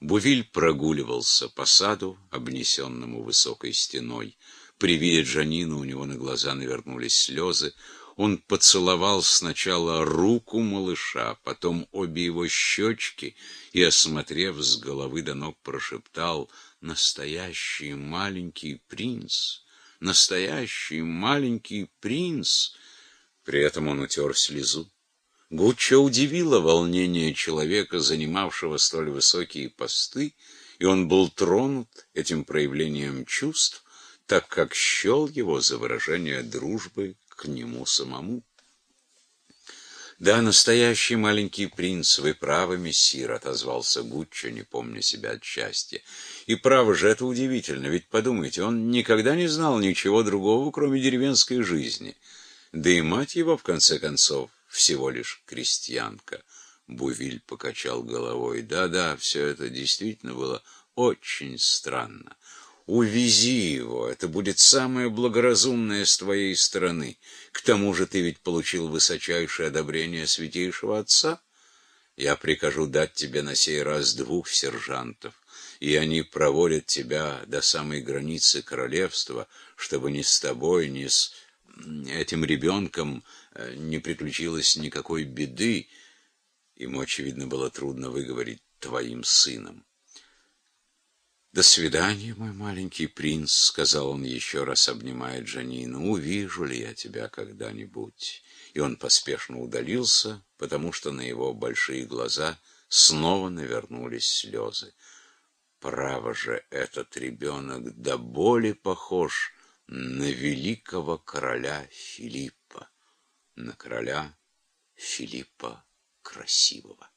Бувиль прогуливался по саду, обнесенному высокой стеной. При виде Джанина у него на глаза навернулись слезы. Он поцеловал сначала руку малыша, потом обе его щечки и, осмотрев с головы до ног, прошептал «Настоящий маленький принц! Настоящий маленький принц!» При этом он утер слезу. Гуччо удивило волнение человека, занимавшего столь высокие посты, и он был тронут этим проявлением чувств, так как счел его за выражение дружбы к нему самому. «Да, настоящий маленький принц, вы правы, мессир», — отозвался Гуччо, не помня себя от счастья. «И право же, это удивительно, ведь подумайте, он никогда не знал ничего другого, кроме деревенской жизни. Да и мать его, в конце концов, всего лишь крестьянка. Бувиль покачал головой. Да-да, все это действительно было очень странно. Увези его, это будет самое благоразумное с твоей стороны. К тому же ты ведь получил высочайшее одобрение святейшего отца. Я прикажу дать тебе на сей раз двух сержантов, и они проводят тебя до самой границы королевства, чтобы ни с тобой, ни с этим ребенком не приключилось никакой беды, ему, очевидно, было трудно выговорить твоим сыном. «До свидания, мой маленький принц», — сказал он еще раз, обнимая Джанину. «Увижу ли я тебя когда-нибудь?» И он поспешно удалился, потому что на его большие глаза снова навернулись слезы. Право же, этот ребенок до боли похож на великого короля Филиппа на короля Филиппа Красивого.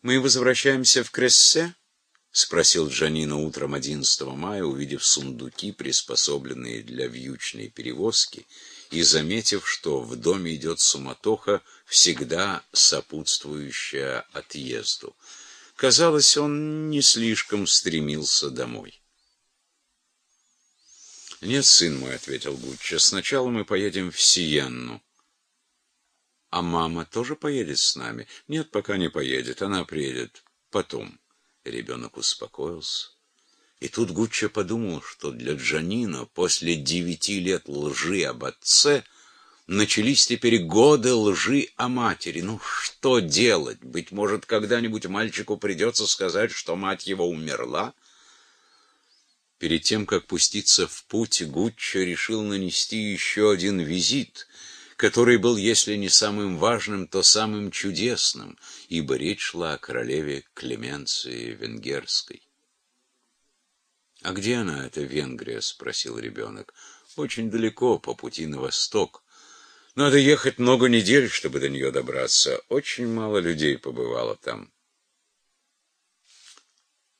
«Мы возвращаемся в Крессе?» — спросил Джанино утром 11 мая, увидев сундуки, приспособленные для вьючной перевозки, и заметив, что в доме идет суматоха, всегда сопутствующая отъезду. Казалось, он не слишком стремился домой. «Нет, сын мой», — ответил Гуччо, — «сначала мы поедем в Сиенну». «А мама тоже поедет с нами?» «Нет, пока не поедет, она приедет потом». Ребенок успокоился. И тут Гуччо подумал, что для Джанина после девяти лет лжи об отце начались теперь годы лжи о матери. Ну, что делать? Быть может, когда-нибудь мальчику придется сказать, что мать его умерла? Перед тем, как пуститься в путь, Гуччо решил нанести еще один визит, который был, если не самым важным, то самым чудесным, ибо речь шла о королеве Клеменции Венгерской. «А где она, эта Венгрия?» — спросил ребенок. «Очень далеко, по пути на восток. Надо ехать много недель, чтобы до нее добраться. Очень мало людей побывало там».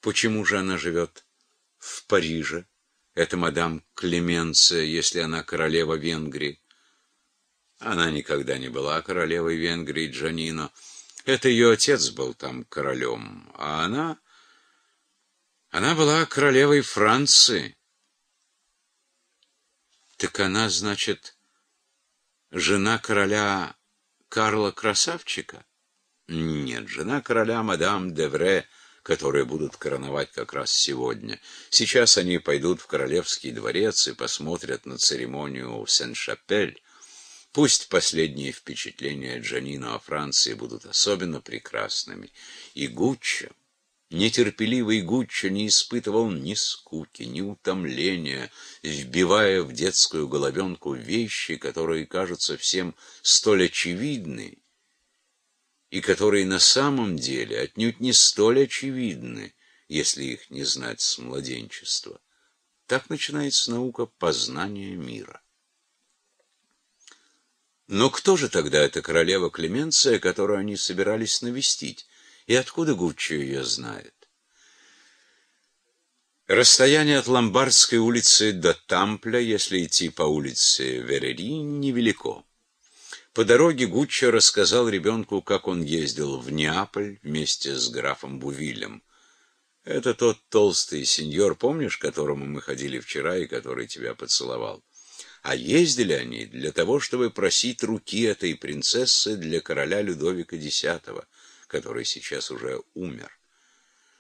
«Почему же она живет в Париже. Это мадам Клеменция, если она королева Венгрии. Она никогда не была королевой Венгрии, Джанино. Это ее отец был там королем, а она... Она была королевой Франции. Так она, значит, жена короля Карла Красавчика? Нет, жена короля мадам Девре которые будут короновать как раз сегодня. Сейчас они пойдут в Королевский дворец и посмотрят на церемонию в Сен-Шапель. Пусть последние впечатления Джанина о Франции будут особенно прекрасными. И Гуччо, нетерпеливый Гуччо не испытывал ни скуки, ни утомления, вбивая в детскую головенку вещи, которые кажутся всем столь очевидны, и которые на самом деле отнюдь не столь очевидны, если их не знать с младенчества. Так начинается наука познания мира. Но кто же тогда эта королева Клеменция, которую они собирались навестить, и откуда Гуччо ее знает? Расстояние от Ломбардской улицы до Тампля, если идти по улице Верери, невелико. По дороге Гуччо рассказал ребенку, как он ездил в Неаполь вместе с графом Бувилем. Это тот толстый сеньор, помнишь, которому мы ходили вчера и который тебя поцеловал? А ездили они для того, чтобы просить руки этой принцессы для короля Людовика X, который сейчас уже умер.